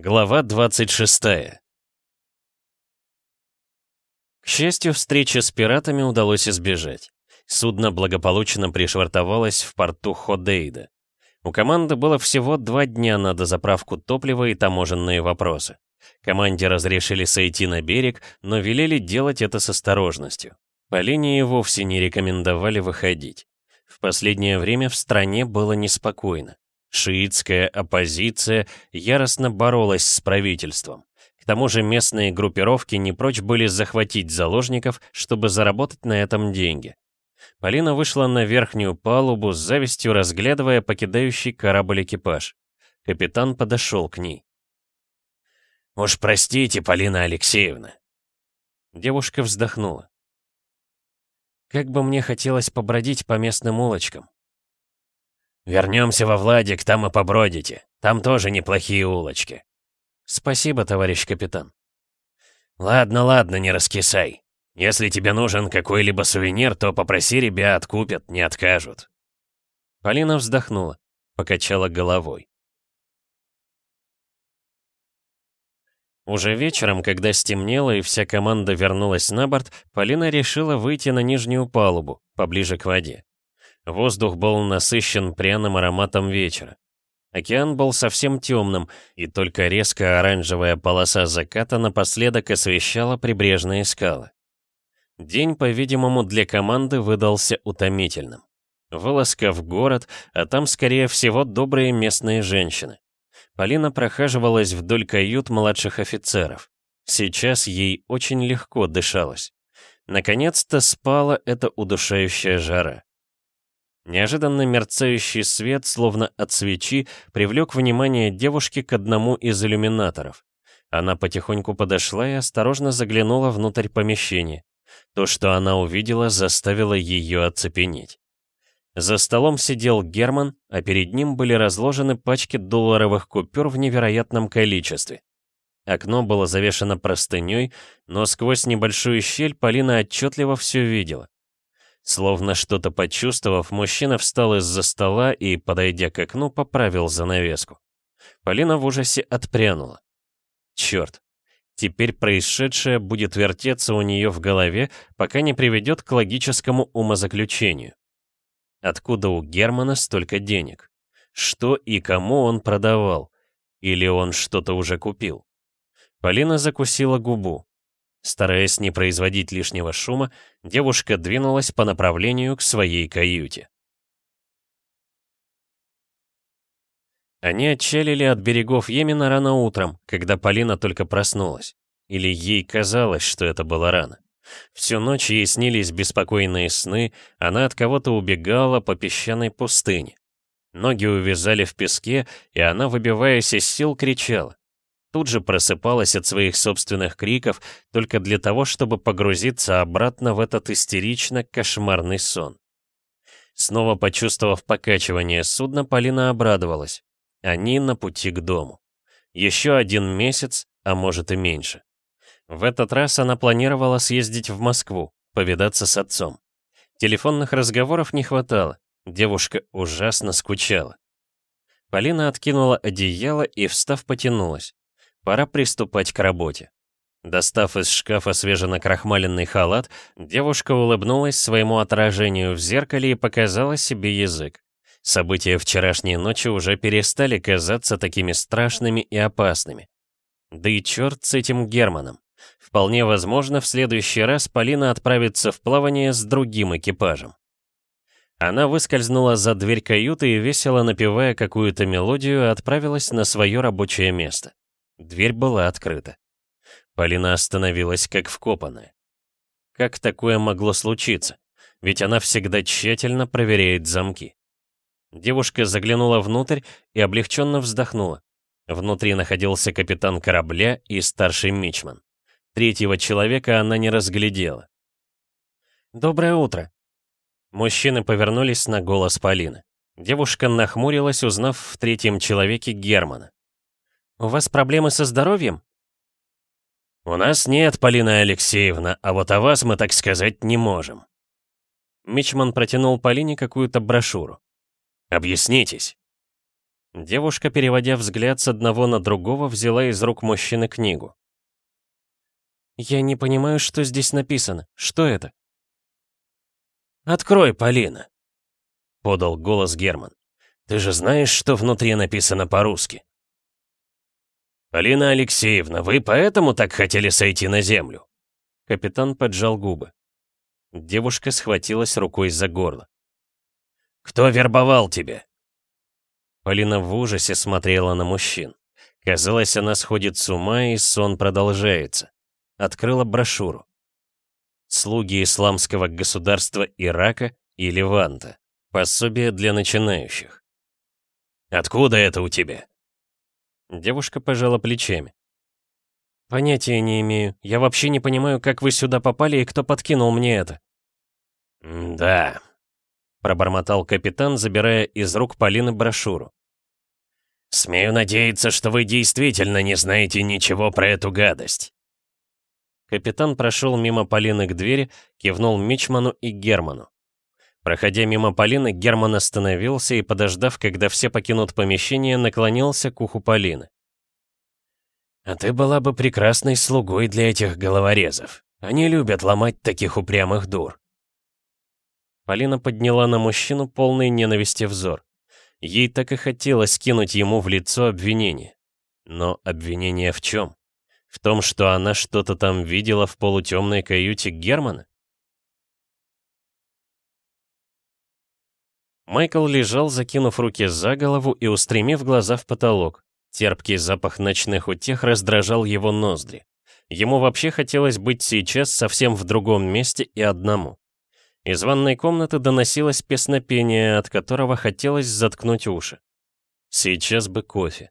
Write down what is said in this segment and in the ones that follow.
Глава 26 К счастью, встречи с пиратами удалось избежать. Судно благополучно пришвартовалось в порту Ходейда. У команды было всего два дня на дозаправку топлива и таможенные вопросы. Команде разрешили сойти на берег, но велели делать это с осторожностью. По линии вовсе не рекомендовали выходить. В последнее время в стране было неспокойно. Шиитская оппозиция яростно боролась с правительством. К тому же местные группировки не прочь были захватить заложников, чтобы заработать на этом деньги. Полина вышла на верхнюю палубу, с завистью разглядывая покидающий корабль экипаж. Капитан подошел к ней. «Уж простите, Полина Алексеевна». Девушка вздохнула. «Как бы мне хотелось побродить по местным улочкам. «Вернемся во Владик, там и побродите. Там тоже неплохие улочки». «Спасибо, товарищ капитан». «Ладно, ладно, не раскисай. Если тебе нужен какой-либо сувенир, то попроси ребят, купят, не откажут». Полина вздохнула, покачала головой. Уже вечером, когда стемнело и вся команда вернулась на борт, Полина решила выйти на нижнюю палубу, поближе к воде. Воздух был насыщен пряным ароматом вечера. Океан был совсем темным, и только резко оранжевая полоса заката напоследок освещала прибрежные скалы. День, по-видимому, для команды выдался утомительным. Вылазка в город, а там, скорее всего, добрые местные женщины. Полина прохаживалась вдоль кают младших офицеров. Сейчас ей очень легко дышалось. Наконец-то спала эта удушающая жара. Неожиданно мерцающий свет, словно от свечи, привлек внимание девушки к одному из иллюминаторов. Она потихоньку подошла и осторожно заглянула внутрь помещения. То, что она увидела, заставило ее оцепенеть. За столом сидел Герман, а перед ним были разложены пачки долларовых купюр в невероятном количестве. Окно было завешено простыней, но сквозь небольшую щель Полина отчетливо все видела. Словно что-то почувствовав, мужчина встал из-за стола и, подойдя к окну, поправил занавеску. Полина в ужасе отпрянула. Черт, теперь происшедшее будет вертеться у нее в голове, пока не приведет к логическому умозаключению. Откуда у Германа столько денег? Что и кому он продавал? Или он что-то уже купил? Полина закусила губу. Стараясь не производить лишнего шума, девушка двинулась по направлению к своей каюте. Они отчалили от берегов Йемена рано утром, когда Полина только проснулась. Или ей казалось, что это было рано. Всю ночь ей снились беспокойные сны, она от кого-то убегала по песчаной пустыне. Ноги увязали в песке, и она, выбиваясь из сил, кричала. Тут же просыпалась от своих собственных криков только для того, чтобы погрузиться обратно в этот истерично-кошмарный сон. Снова почувствовав покачивание судна, Полина обрадовалась. Они на пути к дому. Еще один месяц, а может и меньше. В этот раз она планировала съездить в Москву, повидаться с отцом. Телефонных разговоров не хватало, девушка ужасно скучала. Полина откинула одеяло и, встав, потянулась. Пора приступать к работе. Достав из шкафа свеженакрахмаленный халат, девушка улыбнулась своему отражению в зеркале и показала себе язык. События вчерашней ночи уже перестали казаться такими страшными и опасными. Да и черт с этим Германом. Вполне возможно, в следующий раз Полина отправится в плавание с другим экипажем. Она выскользнула за дверь каюты и, весело напевая какую-то мелодию, отправилась на свое рабочее место. Дверь была открыта. Полина остановилась как вкопанная. Как такое могло случиться? Ведь она всегда тщательно проверяет замки. Девушка заглянула внутрь и облегченно вздохнула. Внутри находился капитан корабля и старший мичман. Третьего человека она не разглядела. «Доброе утро!» Мужчины повернулись на голос Полины. Девушка нахмурилась, узнав в третьем человеке Германа. «У вас проблемы со здоровьем?» «У нас нет, Полина Алексеевна, а вот о вас мы так сказать не можем». Мичман протянул Полине какую-то брошюру. «Объяснитесь». Девушка, переводя взгляд с одного на другого, взяла из рук мужчины книгу. «Я не понимаю, что здесь написано. Что это?» «Открой, Полина», — подал голос Герман. «Ты же знаешь, что внутри написано по-русски?» «Полина Алексеевна, вы поэтому так хотели сойти на землю?» Капитан поджал губы. Девушка схватилась рукой за горло. «Кто вербовал тебя?» Полина в ужасе смотрела на мужчин. Казалось, она сходит с ума, и сон продолжается. Открыла брошюру. «Слуги исламского государства Ирака и Леванта. Пособие для начинающих». «Откуда это у тебя?» Девушка пожала плечами. «Понятия не имею. Я вообще не понимаю, как вы сюда попали и кто подкинул мне это». «Да», — пробормотал капитан, забирая из рук Полины брошюру. «Смею надеяться, что вы действительно не знаете ничего про эту гадость». Капитан прошел мимо Полины к двери, кивнул Мичману и Герману. Проходя мимо Полины, Герман остановился и, подождав, когда все покинут помещение, наклонился к уху Полины. «А ты была бы прекрасной слугой для этих головорезов. Они любят ломать таких упрямых дур». Полина подняла на мужчину полный ненависти взор. Ей так и хотелось кинуть ему в лицо обвинение. Но обвинение в чем? В том, что она что-то там видела в полутемной каюте Германа? Майкл лежал, закинув руки за голову и устремив глаза в потолок. Терпкий запах ночных утех раздражал его ноздри. Ему вообще хотелось быть сейчас совсем в другом месте и одному. Из ванной комнаты доносилось песнопение, от которого хотелось заткнуть уши. Сейчас бы кофе.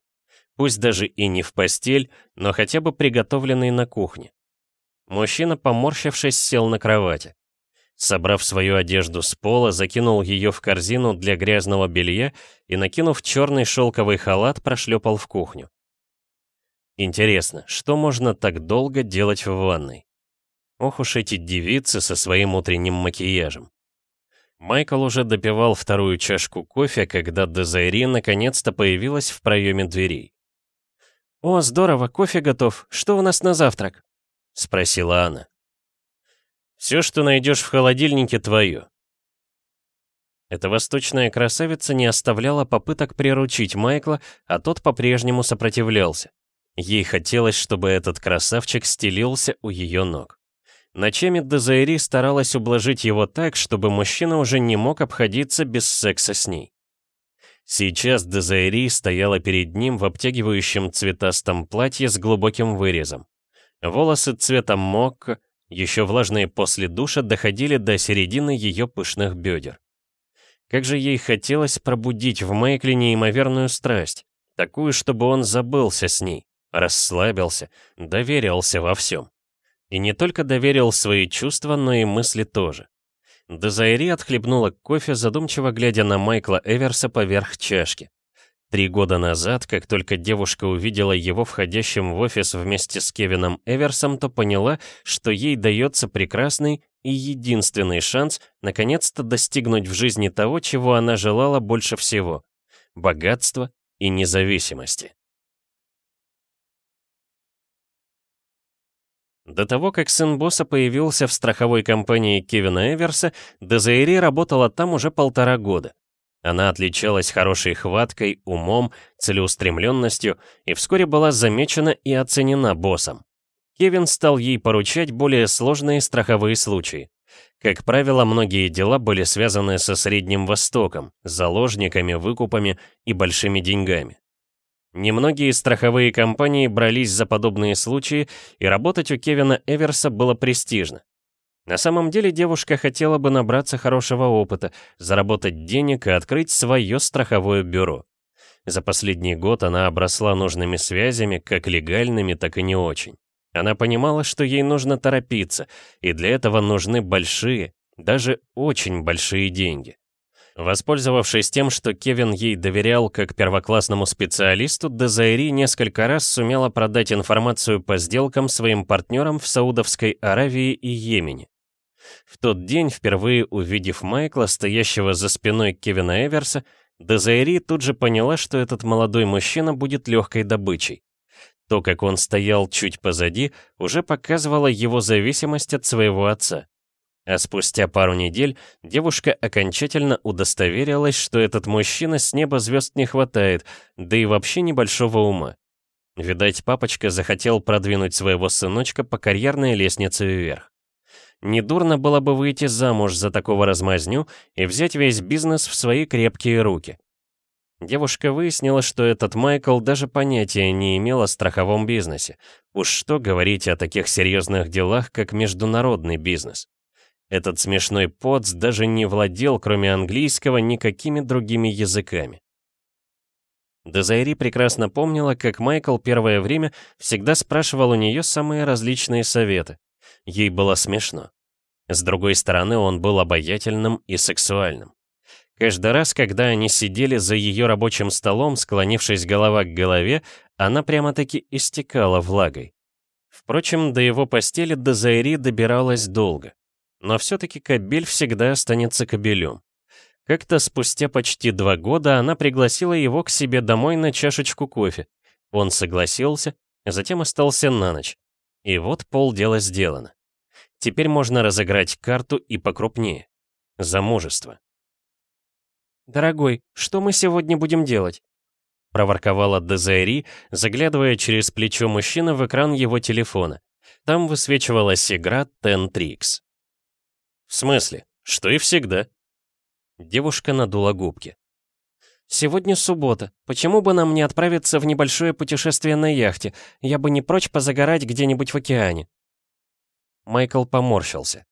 Пусть даже и не в постель, но хотя бы приготовленный на кухне. Мужчина, поморщившись, сел на кровати. Собрав свою одежду с пола, закинул ее в корзину для грязного белья и, накинув черный шелковый халат, прошлепал в кухню. Интересно, что можно так долго делать в ванной? Ох уж эти девицы со своим утренним макияжем. Майкл уже допивал вторую чашку кофе, когда Дезайри наконец-то появилась в проеме дверей. «О, здорово, кофе готов. Что у нас на завтрак?» — спросила она. Все, что найдешь в холодильнике, твое. Эта восточная красавица не оставляла попыток приручить Майкла, а тот по-прежнему сопротивлялся. Ей хотелось, чтобы этот красавчик стелился у ее ног. Ночами Дезайри старалась ублажить его так, чтобы мужчина уже не мог обходиться без секса с ней. Сейчас Дезайри стояла перед ним в обтягивающем цветастом платье с глубоким вырезом. Волосы цвета мокко, еще влажные после душа, доходили до середины ее пышных бедер. Как же ей хотелось пробудить в Майкле неимоверную страсть, такую, чтобы он забылся с ней, расслабился, доверился во всем. И не только доверил свои чувства, но и мысли тоже. Дезайри отхлебнула кофе, задумчиво глядя на Майкла Эверса поверх чашки. Три года назад, как только девушка увидела его входящим в офис вместе с Кевином Эверсом, то поняла, что ей дается прекрасный и единственный шанс наконец-то достигнуть в жизни того, чего она желала больше всего — богатства и независимости. До того, как сын босса появился в страховой компании Кевина Эверса, Дезаири работала там уже полтора года. Она отличалась хорошей хваткой, умом, целеустремленностью и вскоре была замечена и оценена боссом. Кевин стал ей поручать более сложные страховые случаи. Как правило, многие дела были связаны со Средним Востоком, заложниками, выкупами и большими деньгами. Немногие страховые компании брались за подобные случаи, и работать у Кевина Эверса было престижно. На самом деле девушка хотела бы набраться хорошего опыта, заработать денег и открыть свое страховое бюро. За последний год она обросла нужными связями, как легальными, так и не очень. Она понимала, что ей нужно торопиться, и для этого нужны большие, даже очень большие деньги. Воспользовавшись тем, что Кевин ей доверял как первоклассному специалисту, Дезайри несколько раз сумела продать информацию по сделкам своим партнерам в Саудовской Аравии и Йемене. В тот день, впервые увидев Майкла, стоящего за спиной Кевина Эверса, Дезайри тут же поняла, что этот молодой мужчина будет легкой добычей. То, как он стоял чуть позади, уже показывало его зависимость от своего отца. А спустя пару недель девушка окончательно удостоверилась, что этот мужчина с неба звезд не хватает, да и вообще небольшого ума. Видать, папочка захотел продвинуть своего сыночка по карьерной лестнице вверх. Недурно было бы выйти замуж за такого размазню и взять весь бизнес в свои крепкие руки. Девушка выяснила, что этот Майкл даже понятия не имел о страховом бизнесе. Уж что говорить о таких серьезных делах, как международный бизнес. Этот смешной поц даже не владел, кроме английского, никакими другими языками. Дезайри прекрасно помнила, как Майкл первое время всегда спрашивал у нее самые различные советы. Ей было смешно. С другой стороны, он был обаятельным и сексуальным. Каждый раз, когда они сидели за ее рабочим столом, склонившись голова к голове, она прямо-таки истекала влагой. Впрочем, до его постели Дезайри добиралась долго. Но все-таки кобель всегда останется кобелем. Как-то спустя почти два года она пригласила его к себе домой на чашечку кофе. Он согласился, затем остался на ночь. И вот полдела сделано. Теперь можно разыграть карту и покрупнее. Замужество. «Дорогой, что мы сегодня будем делать?» проворковала Дезайри, заглядывая через плечо мужчины в экран его телефона. Там высвечивалась игра Ten Tricks. «В смысле? Что и всегда?» Девушка надула губки. «Сегодня суббота. Почему бы нам не отправиться в небольшое путешествие на яхте? Я бы не прочь позагорать где-нибудь в океане». Майкл поморщился.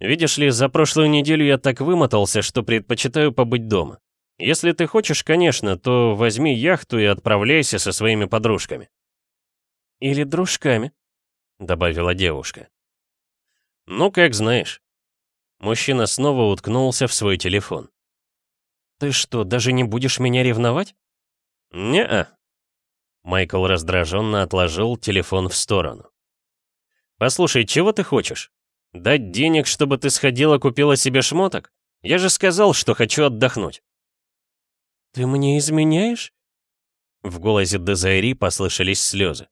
Видишь ли, за прошлую неделю я так вымотался, что предпочитаю побыть дома. Если ты хочешь, конечно, то возьми яхту и отправляйся со своими подружками. Или дружками, добавила девушка. Ну, как знаешь. Мужчина снова уткнулся в свой телефон. Ты что, даже не будешь меня ревновать? Не-а. Майкл раздраженно отложил телефон в сторону. «Послушай, чего ты хочешь? Дать денег, чтобы ты сходила купила себе шмоток? Я же сказал, что хочу отдохнуть. Ты мне изменяешь? В голосе Дезайри послышались слезы.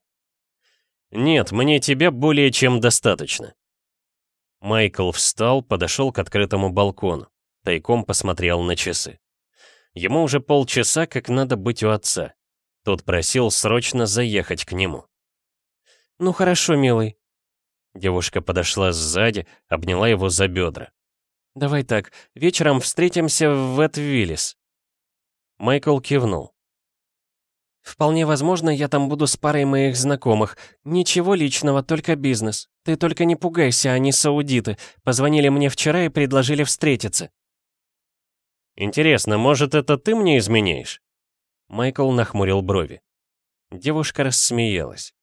Нет, мне тебя более чем достаточно. Майкл встал, подошел к открытому балкону. Тайком посмотрел на часы. Ему уже полчаса, как надо быть у отца. Тот просил срочно заехать к нему. «Ну хорошо, милый, Девушка подошла сзади, обняла его за бедра. «Давай так, вечером встретимся в Вэт-Виллис». Майкл кивнул. «Вполне возможно, я там буду с парой моих знакомых. Ничего личного, только бизнес. Ты только не пугайся, они саудиты. Позвонили мне вчера и предложили встретиться». «Интересно, может, это ты мне изменяешь?» Майкл нахмурил брови. Девушка рассмеялась.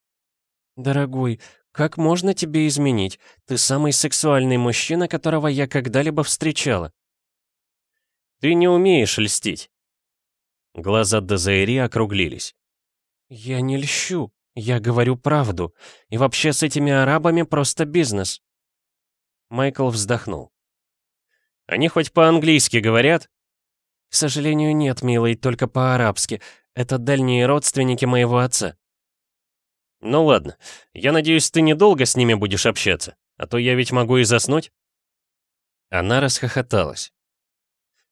«Дорогой, «Как можно тебе изменить? Ты самый сексуальный мужчина, которого я когда-либо встречала». «Ты не умеешь льстить». Глаза Дезаири округлились. «Я не льщу, я говорю правду. И вообще с этими арабами просто бизнес». Майкл вздохнул. «Они хоть по-английски говорят?» «К сожалению, нет, милый, только по-арабски. Это дальние родственники моего отца». «Ну ладно. Я надеюсь, ты недолго с ними будешь общаться, а то я ведь могу и заснуть». Она расхохоталась.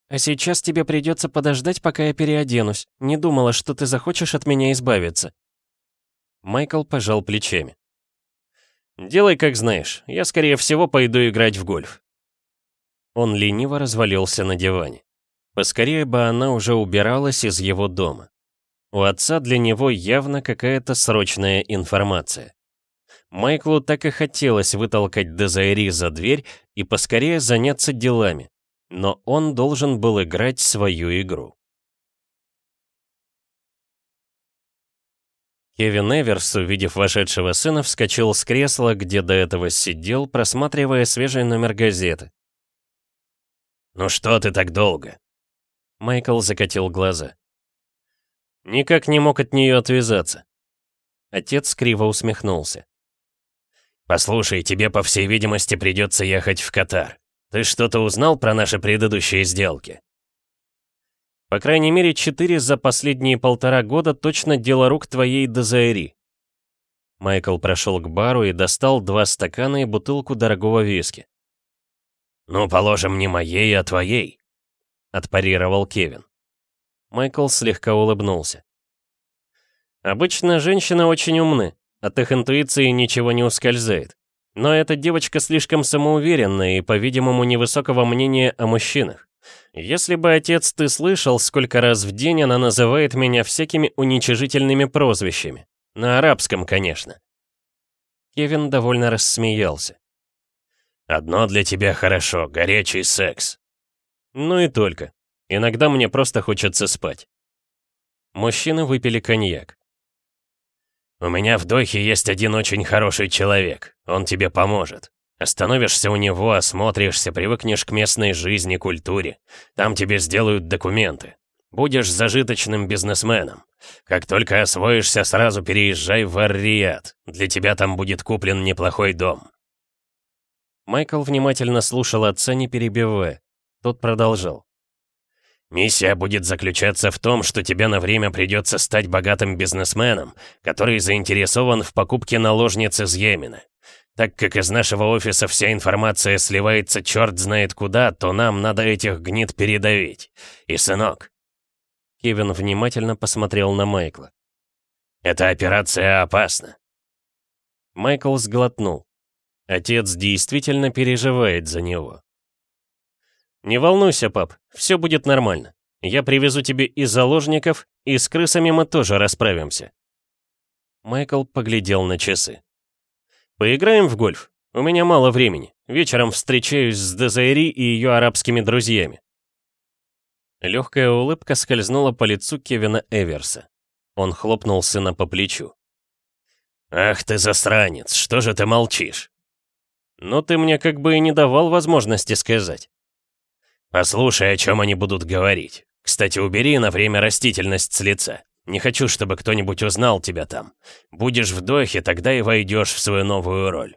«А сейчас тебе придется подождать, пока я переоденусь. Не думала, что ты захочешь от меня избавиться». Майкл пожал плечами. «Делай, как знаешь. Я, скорее всего, пойду играть в гольф». Он лениво развалился на диване. Поскорее бы она уже убиралась из его дома. У отца для него явно какая-то срочная информация. Майклу так и хотелось вытолкать Дезайри за дверь и поскорее заняться делами, но он должен был играть свою игру. Кевин Эверс, увидев вошедшего сына, вскочил с кресла, где до этого сидел, просматривая свежий номер газеты. «Ну что ты так долго?» Майкл закатил глаза. Никак не мог от нее отвязаться. Отец криво усмехнулся. «Послушай, тебе, по всей видимости, придется ехать в Катар. Ты что-то узнал про наши предыдущие сделки?» По крайней мере, четыре за последние полтора года точно дело рук твоей Дезаэри. Майкл прошел к бару и достал два стакана и бутылку дорогого виски. «Ну, положим, не моей, а твоей», — отпарировал Кевин. Майкл слегка улыбнулся. «Обычно женщины очень умны, от их интуиции ничего не ускользает. Но эта девочка слишком самоуверенная и, по-видимому, невысокого мнения о мужчинах. Если бы, отец, ты слышал, сколько раз в день она называет меня всякими уничижительными прозвищами. На арабском, конечно. Кевин довольно рассмеялся. «Одно для тебя хорошо, горячий секс». Ну и только. Иногда мне просто хочется спать. Мужчины выпили коньяк. «У меня в Дохе есть один очень хороший человек. Он тебе поможет. Остановишься у него, осмотришься, привыкнешь к местной жизни, культуре. Там тебе сделают документы. Будешь зажиточным бизнесменом. Как только освоишься, сразу переезжай в Ар-Рияд. Для тебя там будет куплен неплохой дом». Майкл внимательно слушал отца, не перебивая. Тот продолжал. Миссия будет заключаться в том, что тебе на время придется стать богатым бизнесменом, который заинтересован в покупке наложниц из Йемена. Так как из нашего офиса вся информация сливается черт знает куда, то нам надо этих гнид передавить. И, сынок...» Кевин внимательно посмотрел на Майкла. «Эта операция опасна». Майкл сглотнул. Отец действительно переживает за него. «Не волнуйся, пап, все будет нормально. Я привезу тебе и заложников, и с крысами мы тоже расправимся». Майкл поглядел на часы. «Поиграем в гольф? У меня мало времени. Вечером встречаюсь с Дезайри и ее арабскими друзьями». Легкая улыбка скользнула по лицу Кевина Эверса. Он хлопнул сына по плечу. «Ах ты засранец, что же ты молчишь?» «Но ты мне как бы и не давал возможности сказать». «Послушай, о чем они будут говорить. Кстати, убери на время растительность с лица. Не хочу, чтобы кто-нибудь узнал тебя там. Будешь в дохе, тогда и войдешь в свою новую роль».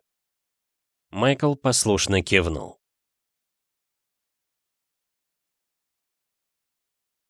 Майкл послушно кивнул.